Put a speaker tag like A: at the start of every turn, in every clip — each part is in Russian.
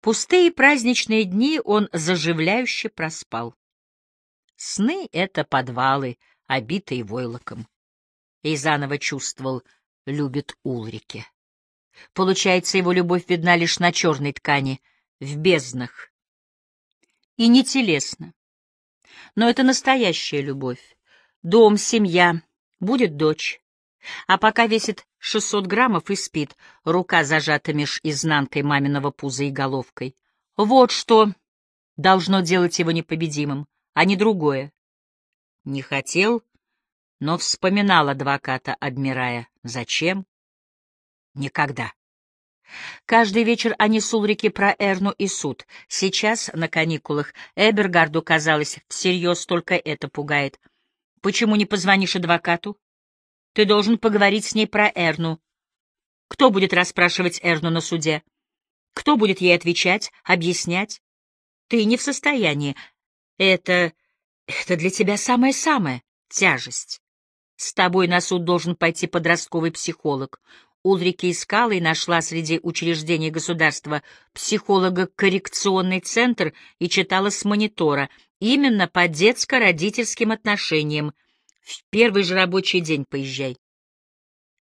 A: Пустые праздничные дни он заживляюще проспал. Сны — это подвалы, обитые войлоком. И заново чувствовал, любит Улрике. Получается, его любовь видна лишь на черной ткани, в безднах. И не телесно. Но это настоящая любовь. Дом, семья, будет дочь. А пока весит 600 граммов и спит, рука зажата меж изнанкой маминого пуза и головкой. Вот что должно делать его непобедимым, а не другое. Не хотел, но вспоминал адвоката, адмирая. Зачем? Никогда. Каждый вечер они с Улрики про Эрну и суд. Сейчас, на каникулах, Эбергарду казалось, всерьез только это пугает. Почему не позвонишь адвокату? Ты должен поговорить с ней про Эрну. Кто будет расспрашивать Эрну на суде? Кто будет ей отвечать, объяснять? Ты не в состоянии. Это... это для тебя самое-самое — тяжесть. С тобой на суд должен пойти подростковый психолог. Ульрике искала и нашла среди учреждений государства психолого-коррекционный центр и читала с монитора, именно по детско-родительским отношениям. В первый же рабочий день поезжай.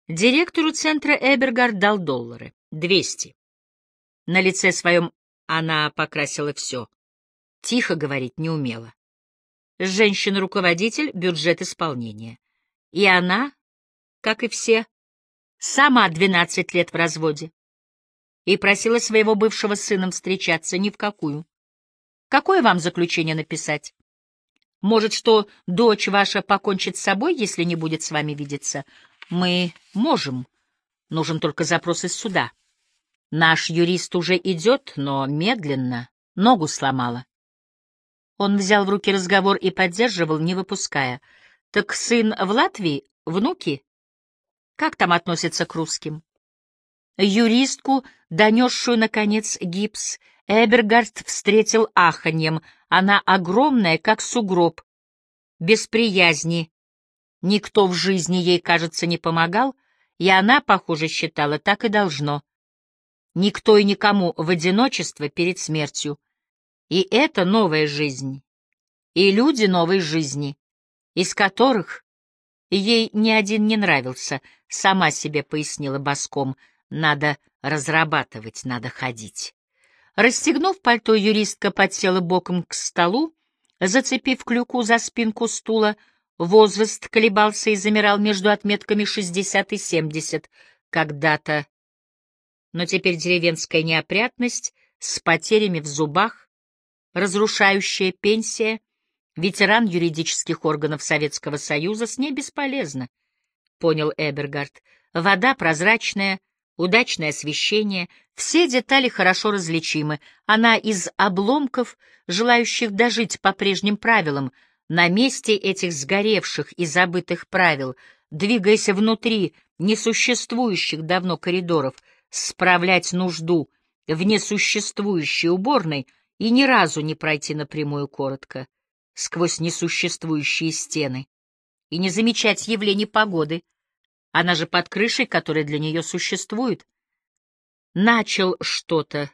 A: Директору центра Эбергард дал доллары. Двести. На лице своем она покрасила все. Тихо говорить не умела. Женщина-руководитель, бюджет исполнения. И она, как и все, сама двенадцать лет в разводе. И просила своего бывшего сыном встречаться ни в какую. Какое вам заключение написать? Может, что дочь ваша покончит с собой, если не будет с вами видеться? Мы можем. Нужен только запрос из суда. Наш юрист уже идет, но медленно, ногу сломала. Он взял в руки разговор и поддерживал, не выпуская. Так сын в Латвии, внуки? Как там относятся к русским? Юристку, донесшую, наконец, гипс, Эбергард встретил аханьем. Она огромная, как сугроб, без приязни. Никто в жизни ей, кажется, не помогал, и она, похоже, считала, так и должно. Никто и никому в одиночество перед смертью. И это новая жизнь. И люди новой жизни, из которых Ей ни один не нравился, сама себе пояснила боском. Надо разрабатывать, надо ходить. Расстегнув пальто, юристка подсела боком к столу, зацепив клюку за спинку стула. Возраст колебался и замирал между отметками шестьдесят и семьдесят. Когда-то... Но теперь деревенская неопрятность с потерями в зубах, разрушающая пенсия — Ветеран юридических органов Советского Союза с ней бесполезно, — понял Эбергард. Вода прозрачная, удачное освещение, все детали хорошо различимы. Она из обломков, желающих дожить по прежним правилам, на месте этих сгоревших и забытых правил, двигаясь внутри несуществующих давно коридоров, справлять нужду в несуществующей уборной и ни разу не пройти напрямую коротко сквозь несуществующие стены и не замечать явлений погоды, она же под крышей, которая для нее существует. Начал что-то,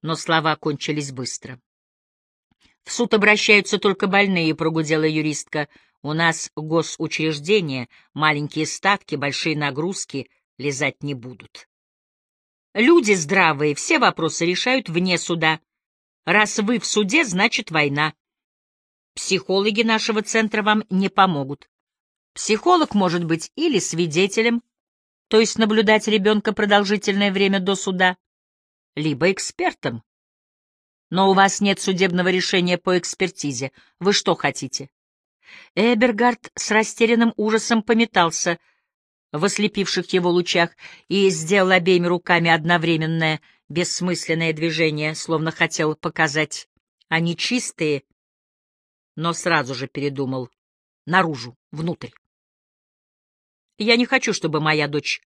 A: но слова кончились быстро. В суд обращаются только больные, прогудела юристка. У нас госучреждения, маленькие ставки, большие нагрузки лизать не будут. Люди здравые все вопросы решают вне суда. Раз вы в суде, значит война. Психологи нашего центра вам не помогут. Психолог может быть или свидетелем, то есть наблюдать ребенка продолжительное время до суда, либо экспертом. Но у вас нет судебного решения по экспертизе. Вы что хотите? Эбергард с растерянным ужасом пометался в ослепивших его лучах и сделал обеими руками одновременное бессмысленное движение, словно хотел показать, они чистые но сразу же передумал. Наружу, внутрь. Я не хочу, чтобы моя дочь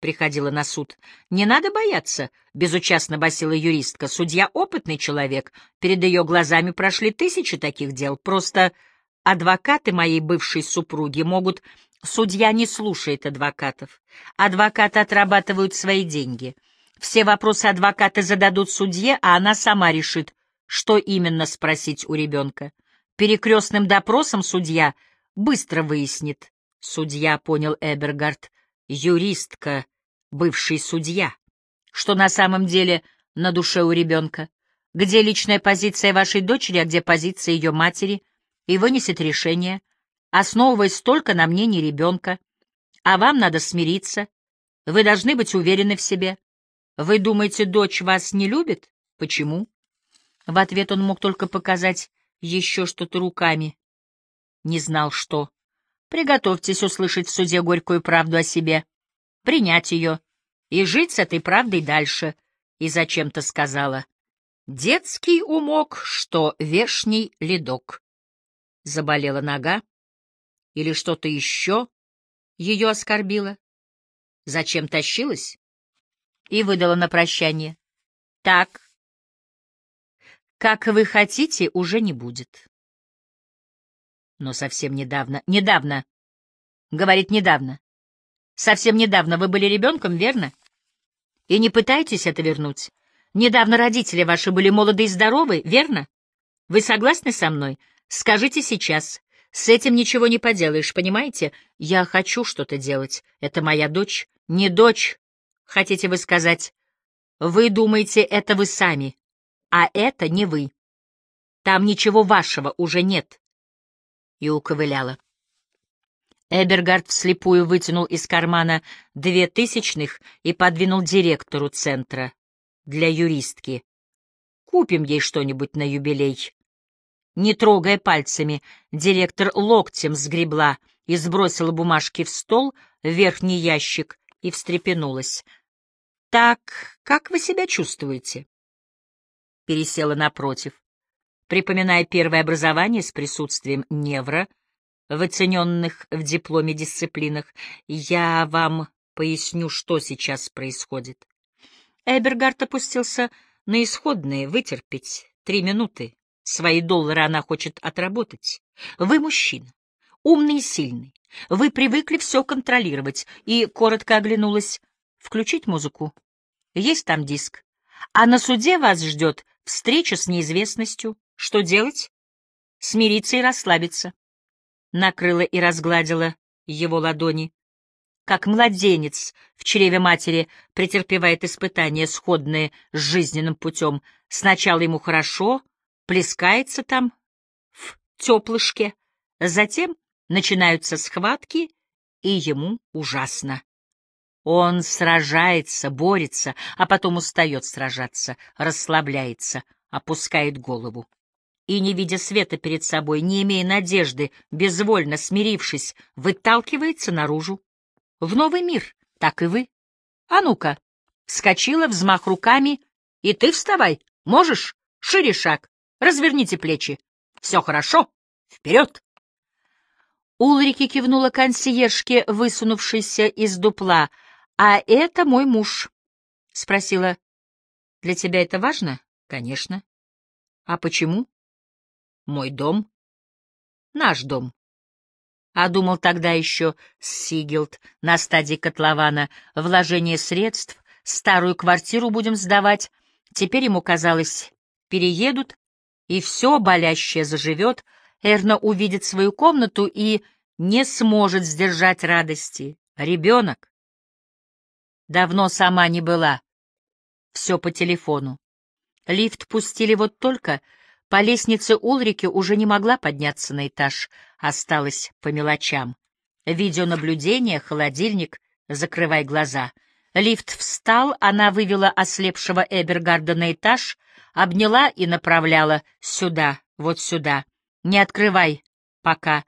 A: приходила на суд. Не надо бояться, — безучастно басила юристка. Судья — опытный человек. Перед ее глазами прошли тысячи таких дел. Просто адвокаты моей бывшей супруги могут... Судья не слушает адвокатов. Адвокаты отрабатывают свои деньги. Все вопросы адвокаты зададут судье, а она сама решит, что именно спросить у ребенка. Перекрестным допросом судья быстро выяснит. Судья, понял Эбергард, юристка, бывший судья. Что на самом деле на душе у ребенка? Где личная позиция вашей дочери, а где позиция ее матери? И вынесет решение, основываясь только на мнении ребенка. А вам надо смириться. Вы должны быть уверены в себе. Вы думаете, дочь вас не любит? Почему? В ответ он мог только показать еще что-то руками. Не знал, что. Приготовьтесь услышать в суде горькую правду о себе, принять ее и жить с этой правдой дальше. И зачем-то сказала. Детский умок, что вешний ледок. Заболела нога или что-то еще ее оскорбило. Зачем тащилась? И выдала на прощание. Так, как вы хотите, уже не будет. Но совсем недавно... Недавно. Говорит, недавно. Совсем недавно вы были ребенком, верно? И не пытайтесь это вернуть. Недавно родители ваши были молоды и здоровы, верно? Вы согласны со мной? Скажите сейчас. С этим ничего не поделаешь, понимаете? Я хочу что-то делать. Это моя дочь. Не дочь, хотите вы сказать. Вы думаете, это вы сами а это не вы. Там ничего вашего уже нет. И уковыляла. Эбергард вслепую вытянул из кармана две тысячных и подвинул директору центра для юристки. Купим ей что-нибудь на юбилей. Не трогая пальцами, директор локтем сгребла и сбросила бумажки в стол, в верхний ящик, и встрепенулась. — Так, как вы себя чувствуете? пересела напротив, припоминая первое образование с присутствием невро в оцененных в дипломе дисциплинах. Я вам поясню, что сейчас происходит. Эбергард опустился на исходные, вытерпеть три минуты. Свои доллары она хочет отработать. Вы мужчина, умный и сильный. Вы привыкли все контролировать. И коротко оглянулась. Включить музыку? Есть там диск. А на суде вас ждет Встреча с неизвестностью. Что делать? Смириться и расслабиться. Накрыла и разгладила его ладони. Как младенец в чреве матери претерпевает испытания, сходные с жизненным путем. Сначала ему хорошо, плескается там, в теплышке. Затем начинаются схватки, и ему ужасно. Он сражается, борется, а потом устает сражаться, расслабляется, опускает голову. И, не видя света перед собой, не имея надежды, безвольно смирившись, выталкивается наружу. В новый мир, так и вы. А ну-ка, вскочила, взмах руками, и ты вставай, можешь, шире шаг, разверните плечи. Все хорошо, вперед! Улрики кивнула консьержке, высунувшейся из дупла — «А это мой муж», — спросила. «Для тебя это важно?» «Конечно». «А почему?» «Мой дом». «Наш дом». А думал тогда еще Сигилд на стадии котлована, вложение средств, старую квартиру будем сдавать. Теперь ему казалось, переедут, и все болящее заживет, Эрна увидит свою комнату и не сможет сдержать радости. Ребенок. Давно сама не была. Все по телефону. Лифт пустили вот только. По лестнице Улрики уже не могла подняться на этаж. Осталось по мелочам. Видеонаблюдение, холодильник, закрывай глаза. Лифт встал, она вывела ослепшего Эбергарда на этаж, обняла и направляла сюда, вот сюда. Не открывай пока.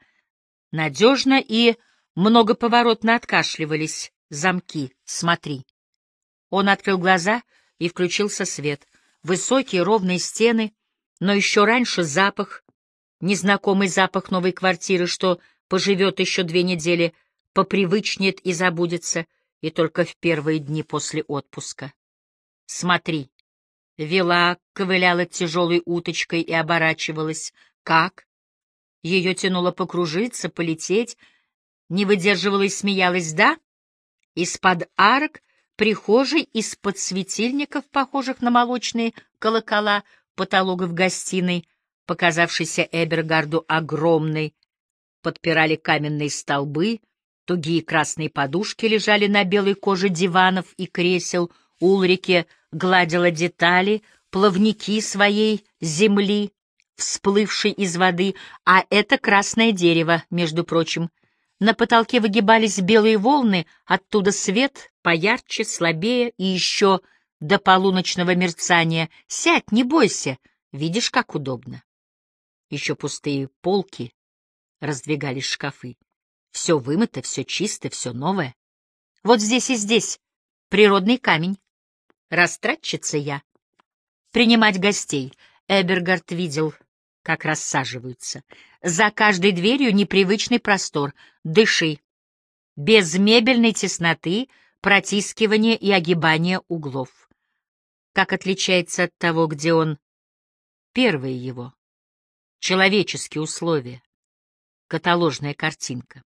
A: Надежно и многоповоротно откашливались замки, смотри. Он открыл глаза и включился свет. Высокие ровные стены, но еще раньше запах, незнакомый запах новой квартиры, что поживет еще две недели, попривычнет и забудется, и только в первые дни после отпуска. Смотри. Вела, ковыляла тяжелой уточкой и оборачивалась. Как? Ее тянуло покружиться, полететь, не выдерживала и смеялась, да? Из-под арок прихожей из-под светильников, похожих на молочные колокола, потолок в гостиной, показавшийся Эбергарду огромной, подпирали каменные столбы, тугие красные подушки лежали на белой коже диванов и кресел, Улрике гладила детали, плавники своей земли, всплывшей из воды, а это красное дерево, между прочим — на потолке выгибались белые волны, оттуда свет, поярче, слабее и еще до полуночного мерцания. Сядь, не бойся, видишь, как удобно. Еще пустые полки, раздвигались шкафы. Все вымыто, все чисто, все новое. Вот здесь и здесь природный камень. Растратчица я. Принимать гостей. Эбергард видел как рассаживаются. За каждой дверью непривычный простор. Дыши. Без мебельной тесноты, протискивания и огибания углов. Как отличается от того, где он? Первое его. Человеческие условия. Каталожная картинка.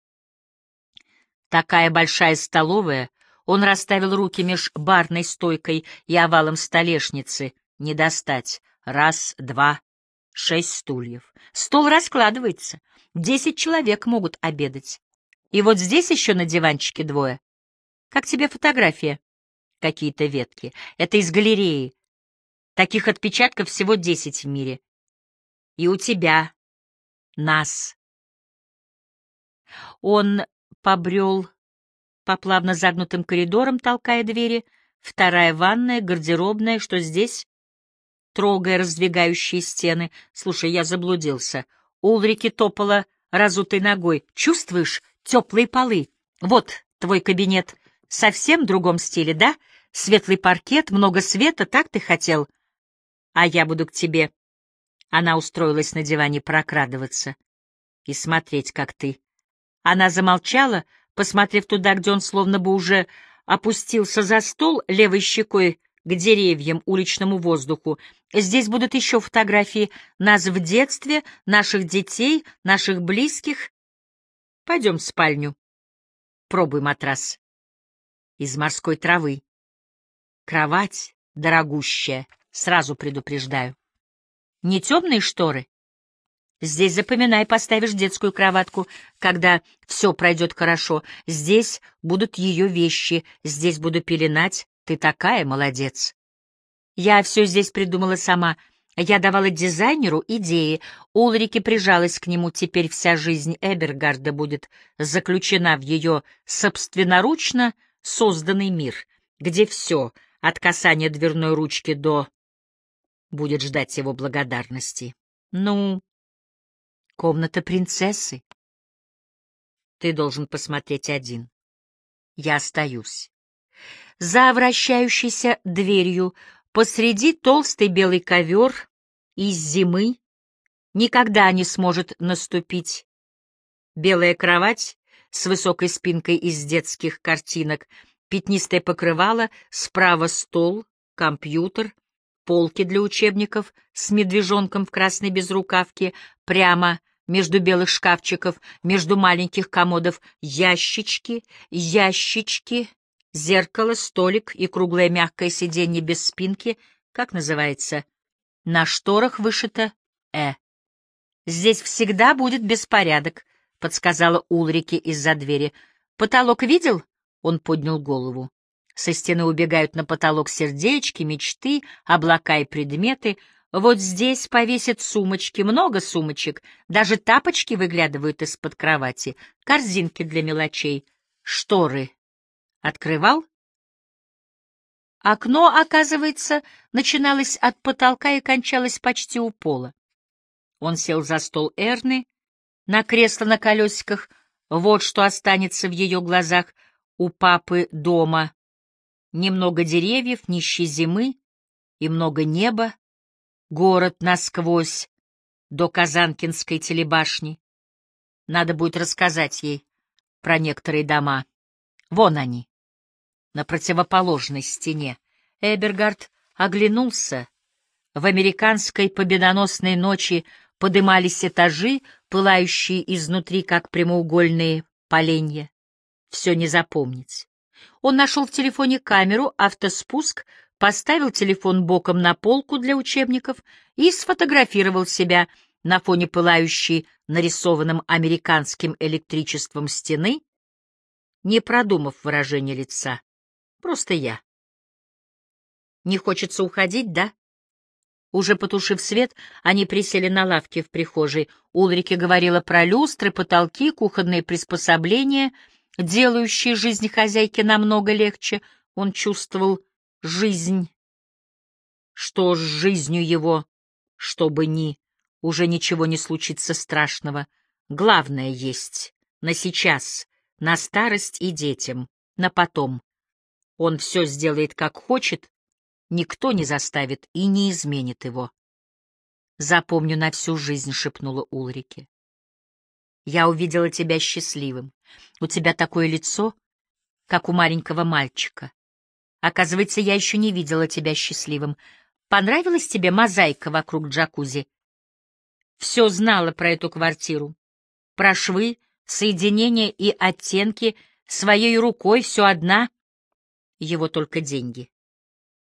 A: Такая большая столовая, он расставил руки меж барной стойкой и овалом столешницы. Не достать. Раз, два, шесть стульев. Стол раскладывается. Десять человек могут обедать. И вот здесь еще на диванчике двое. Как тебе фотография? Какие-то ветки. Это из галереи. Таких отпечатков всего десять в мире. И у тебя. Нас. Он побрел по плавно загнутым коридорам, толкая двери. Вторая ванная, гардеробная, что здесь? трогая раздвигающие стены. «Слушай, я заблудился». Улрики топала разутой ногой. «Чувствуешь теплые полы? Вот твой кабинет. Совсем другом стиле, да? Светлый паркет, много света, так ты хотел? А я буду к тебе». Она устроилась на диване прокрадываться и смотреть, как ты. Она замолчала, посмотрев туда, где он словно бы уже опустился за стол левой щекой, к деревьям, уличному воздуху. Здесь будут еще фотографии нас в детстве, наших детей, наших близких. Пойдем в спальню. Пробуй матрас. Из морской травы. Кровать дорогущая, сразу предупреждаю. Не темные шторы? Здесь запоминай, поставишь детскую кроватку, когда все пройдет хорошо. Здесь будут ее вещи, здесь буду пеленать, ты такая молодец. Я все здесь придумала сама. Я давала дизайнеру идеи. Улрике прижалась к нему. Теперь вся жизнь Эбергарда будет заключена в ее собственноручно созданный мир, где все, от касания дверной ручки до... будет ждать его благодарности. Ну, комната принцессы. Ты должен посмотреть один. Я остаюсь. За вращающейся дверью посреди толстый белый ковер из зимы никогда не сможет наступить. Белая кровать с высокой спинкой из детских картинок, пятнистое покрывало, справа стол, компьютер, полки для учебников с медвежонком в красной безрукавке, прямо между белых шкафчиков, между маленьких комодов, ящички, ящички, Зеркало, столик и круглое мягкое сиденье без спинки, как называется? На шторах вышито «Э». «Здесь всегда будет беспорядок», — подсказала Улрике из-за двери. «Потолок видел?» — он поднял голову. Со стены убегают на потолок сердечки, мечты, облака и предметы. Вот здесь повесят сумочки, много сумочек. Даже тапочки выглядывают из-под кровати, корзинки для мелочей, шторы Открывал? Окно, оказывается, начиналось от потолка и кончалось почти у пола. Он сел за стол Эрны, на кресло на колесиках, вот что останется в ее глазах у папы дома. Немного деревьев, нищей зимы и много неба, город насквозь до Казанкинской телебашни. Надо будет рассказать ей про некоторые дома. Вон они, на противоположной стене. Эбергард оглянулся. В американской победоносной ночи подымались этажи, пылающие изнутри, как прямоугольные поленья. Все не запомнить. Он нашел в телефоне камеру, автоспуск, поставил телефон боком на полку для учебников и сфотографировал себя на фоне пылающей нарисованным американским электричеством стены, не продумав выражение лица. Просто я. Не хочется уходить, да? Уже потушив свет, они присели на лавке в прихожей. Ульрике говорила про люстры, потолки, кухонные приспособления, делающие жизнь хозяйки намного легче. Он чувствовал жизнь. Что с жизнью его, чтобы ни, уже ничего не случится страшного. Главное есть на сейчас, на старость и детям, на потом. Он все сделает как хочет, никто не заставит и не изменит его. «Запомню на всю жизнь», — шепнула Улрике. «Я увидела тебя счастливым. У тебя такое лицо, как у маленького мальчика. Оказывается, я еще не видела тебя счастливым. Понравилась тебе мозаика вокруг джакузи? Все знала про эту квартиру. Про швы, соединения и оттенки, своей рукой все одна. Его только деньги.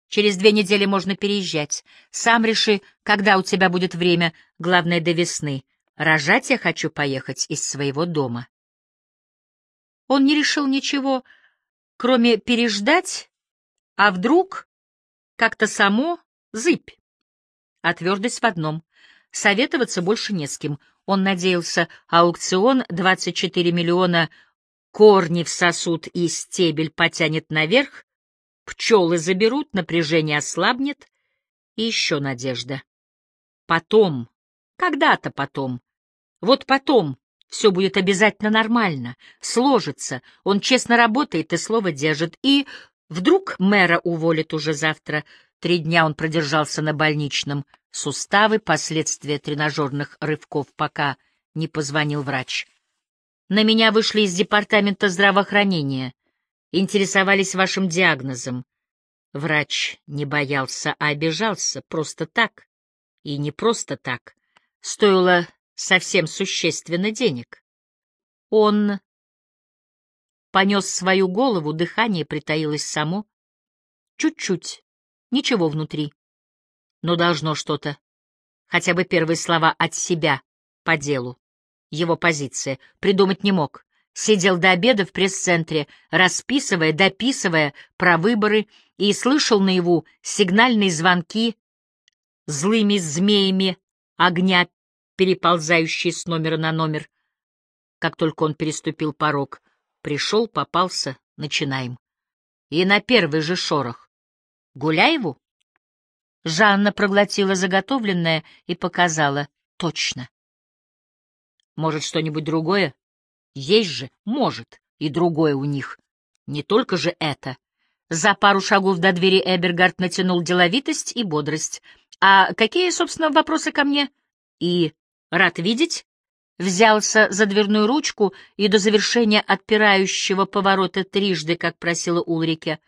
A: Через две недели можно переезжать. Сам реши, когда у тебя будет время, главное, до весны. Рожать я хочу поехать из своего дома. Он не решил ничего, кроме переждать, а вдруг как-то само зыбь. А твердость в одном — советоваться больше не с кем. Он надеялся, аукцион 24 миллиона корни в сосуд и стебель потянет наверх, Пчелы заберут, напряжение ослабнет, и еще надежда. Потом, когда-то потом, вот потом все будет обязательно нормально, сложится, он честно работает и слово держит, и вдруг мэра уволят уже завтра. Три дня он продержался на больничном. Суставы, последствия тренажерных рывков, пока не позвонил врач. На меня вышли из департамента здравоохранения интересовались вашим диагнозом. Врач не боялся, а обижался просто так. И не просто так. Стоило совсем существенно денег. Он понес свою голову, дыхание притаилось само. Чуть-чуть, ничего внутри. Но должно что-то. Хотя бы первые слова от себя по делу. Его позиция. Придумать не мог сидел до обеда в пресс-центре, расписывая, дописывая про выборы, и слышал наяву сигнальные звонки злыми змеями огня, переползающие с номера на номер. Как только он переступил порог, пришел, попался, начинаем. И на первый же шорох. Гуляеву? Жанна проглотила заготовленное и показала. Точно. Может, что-нибудь другое? Есть же, может, и другое у них. Не только же это. За пару шагов до двери Эбергард натянул деловитость и бодрость. «А какие, собственно, вопросы ко мне?» «И рад видеть?» Взялся за дверную ручку и до завершения отпирающего поворота трижды, как просила Улрике,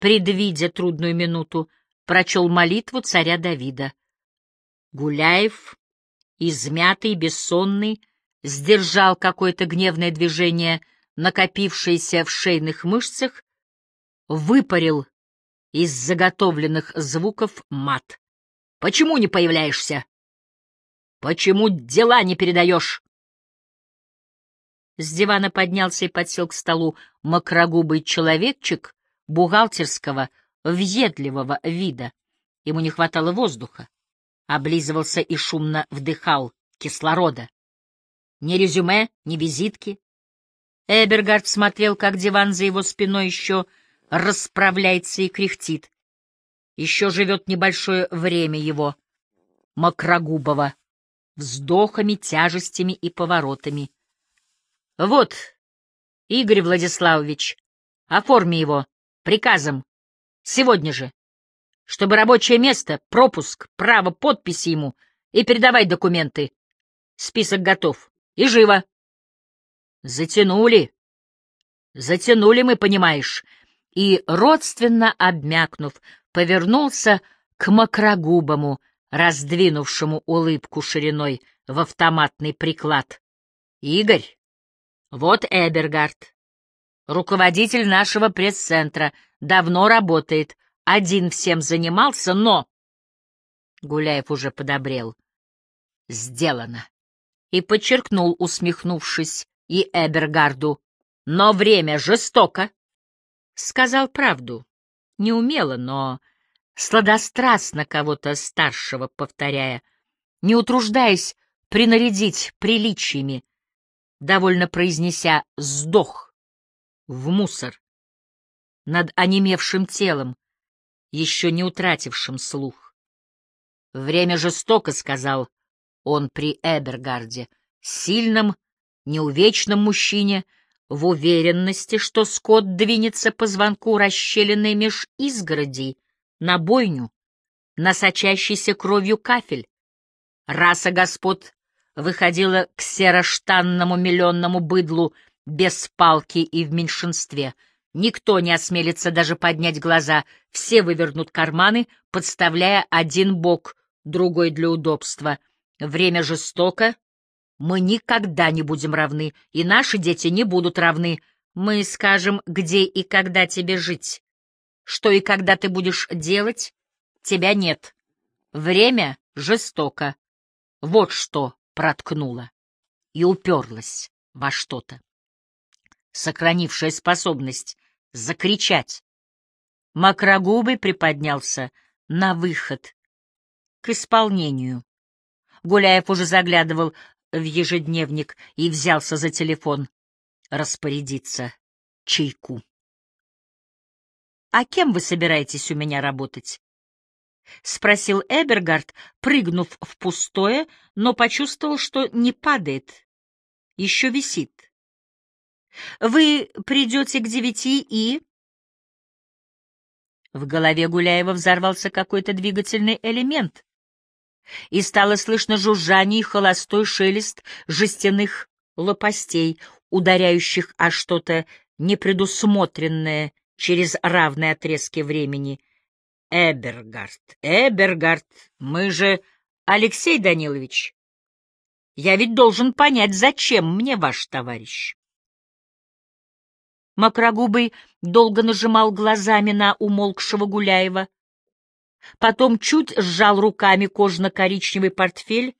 A: предвидя трудную минуту, прочел молитву царя Давида. Гуляев, измятый, бессонный, сдержал какое-то гневное движение, накопившееся в шейных мышцах, выпарил из заготовленных звуков мат. «Почему не появляешься? Почему дела не передаешь?» С дивана поднялся и подсел к столу макрогубый человечек бухгалтерского, въедливого вида. Ему не хватало воздуха. Облизывался и шумно вдыхал кислорода. Ни резюме, ни визитки. Эбергард смотрел, как диван за его спиной еще расправляется и кряхтит. Еще живет небольшое время его, Макрогубова, вздохами, тяжестями и поворотами. Вот, Игорь Владиславович, оформи его приказом, сегодня же, чтобы рабочее место, пропуск, право подписи ему и передавай документы. Список готов. И живо. Затянули. Затянули мы, понимаешь. И, родственно обмякнув, повернулся к макрогубому, раздвинувшему улыбку шириной в автоматный приклад. Игорь, вот Эбергард. Руководитель нашего пресс-центра давно работает, один всем занимался, но... Гуляев уже подобрел. Сделано. И подчеркнул, усмехнувшись, и Эбергарду. Но время жестоко. Сказал правду. Неумело, но сладострастно кого-то старшего повторяя, не утруждаясь принарядить приличиями, довольно произнеся «сдох» в мусор над онемевшим телом, еще не утратившим слух. «Время жестоко», — сказал он при Эбергарде, сильном, неувечном мужчине, в уверенности, что скот двинется по звонку расщелиной меж изгородей, на бойню, на сочащийся кровью кафель. Раса господ выходила к сероштанному миллионному быдлу без палки и в меньшинстве. Никто не осмелится даже поднять глаза, все вывернут карманы, подставляя один бок, другой для удобства. Время жестоко, мы никогда не будем равны, и наши дети не будут равны. Мы скажем, где и когда тебе жить. Что и когда ты будешь делать, тебя нет. Время жестоко. Вот что проткнуло и уперлось во что-то. Сохранившая способность закричать. Макрогубый приподнялся на выход, к исполнению. Гуляев уже заглядывал в ежедневник и взялся за телефон распорядиться чайку. — А кем вы собираетесь у меня работать? — спросил Эбергард, прыгнув в пустое, но почувствовал, что не падает, еще висит. — Вы придете к девяти и... В голове Гуляева взорвался какой-то двигательный элемент, и стало слышно жужжание и холостой шелест жестяных лопастей, ударяющих о что-то непредусмотренное через равные отрезки времени. Эбергард, Эбергард, мы же... Алексей Данилович, я ведь должен понять, зачем мне ваш товарищ. Макрогубый долго нажимал глазами на умолкшего Гуляева, Потом чуть сжал руками кожно-коричневый портфель,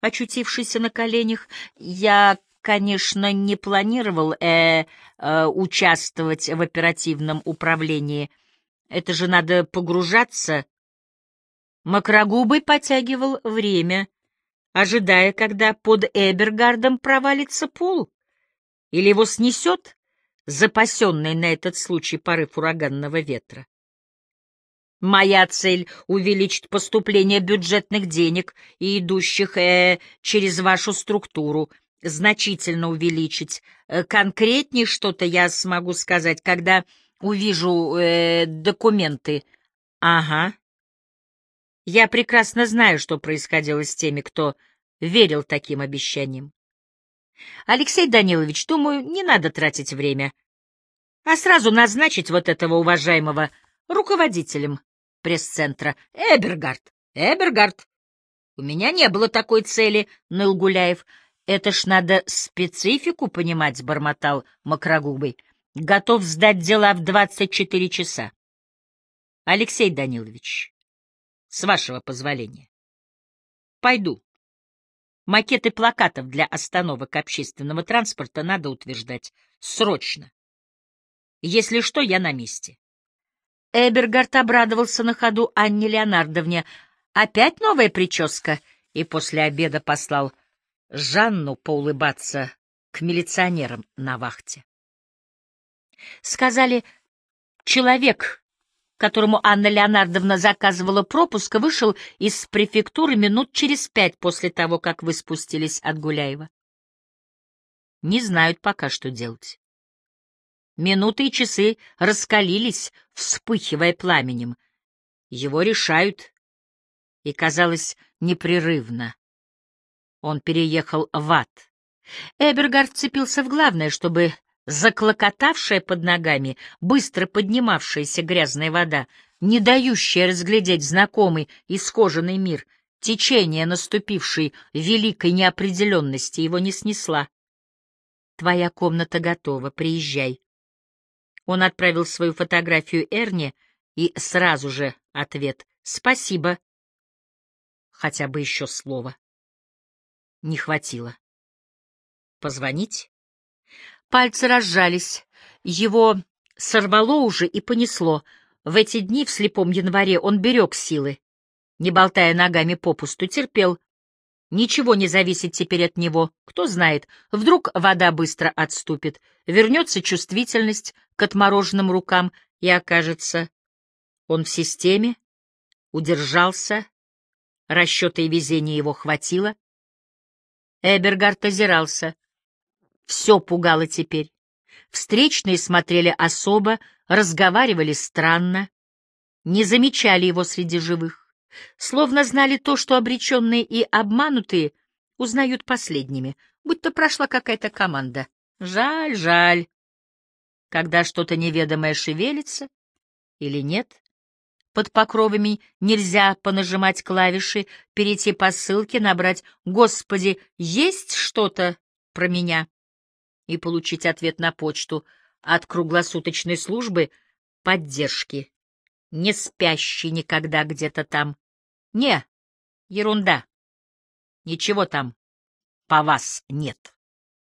A: очутившийся на коленях. Я, конечно, не планировал э, э, участвовать в оперативном управлении. Это же надо погружаться. Макрогубый потягивал время, ожидая, когда под Эбергардом провалится пол или его снесет запасенный на этот случай порыв ураганного ветра. Моя цель — увеличить поступление бюджетных денег и идущих э, через вашу структуру, значительно увеличить. Э, конкретнее что-то я смогу сказать, когда увижу э, документы. Ага. Я прекрасно знаю, что происходило с теми, кто верил таким обещаниям. Алексей Данилович, думаю, не надо тратить время, а сразу назначить вот этого уважаемого руководителем пресс-центра. Эбергард! Эбергард! У меня не было такой цели, ныл Гуляев. Это ж надо специфику понимать, — бормотал Макрогубый. Готов сдать дела в двадцать четыре часа. Алексей Данилович, с вашего позволения. Пойду. Макеты плакатов для остановок общественного транспорта надо утверждать. Срочно. Если что, я на месте. Эбергард обрадовался на ходу Анне Леонардовне. «Опять новая прическа?» И после обеда послал Жанну поулыбаться к милиционерам на вахте. Сказали, человек, которому Анна Леонардовна заказывала пропуск, вышел из префектуры минут через пять после того, как вы спустились от Гуляева. Не знают пока, что делать. Минуты и часы раскалились, вспыхивая пламенем. Его решают. И, казалось, непрерывно. Он переехал в ад. Эбергард вцепился в главное, чтобы заклокотавшая под ногами, быстро поднимавшаяся грязная вода, не дающая разглядеть знакомый исхоженный мир, течение наступившей великой неопределенности его не снесла. «Твоя комната готова, приезжай», Он отправил свою фотографию Эрне и сразу же ответ «Спасибо». Хотя бы еще слово. Не хватило. Позвонить? Пальцы разжались. Его сорвало уже и понесло. В эти дни в слепом январе он берег силы. Не болтая ногами попусту, терпел. Ничего не зависит теперь от него. Кто знает, вдруг вода быстро отступит, вернется чувствительность к отмороженным рукам и окажется. Он в системе, удержался, расчета и везения его хватило. Эбергард озирался. Все пугало теперь. Встречные смотрели особо, разговаривали странно, не замечали его среди живых, словно знали то, что обреченные и обманутые узнают последними, будто прошла какая-то команда. Жаль, жаль. Когда что-то неведомое шевелится или нет, под покровами нельзя понажимать клавиши, перейти по ссылке, набрать «Господи, есть что-то про меня?» и получить ответ на почту от круглосуточной службы поддержки, не спящий никогда где-то там. Не, ерунда. Ничего там по вас нет.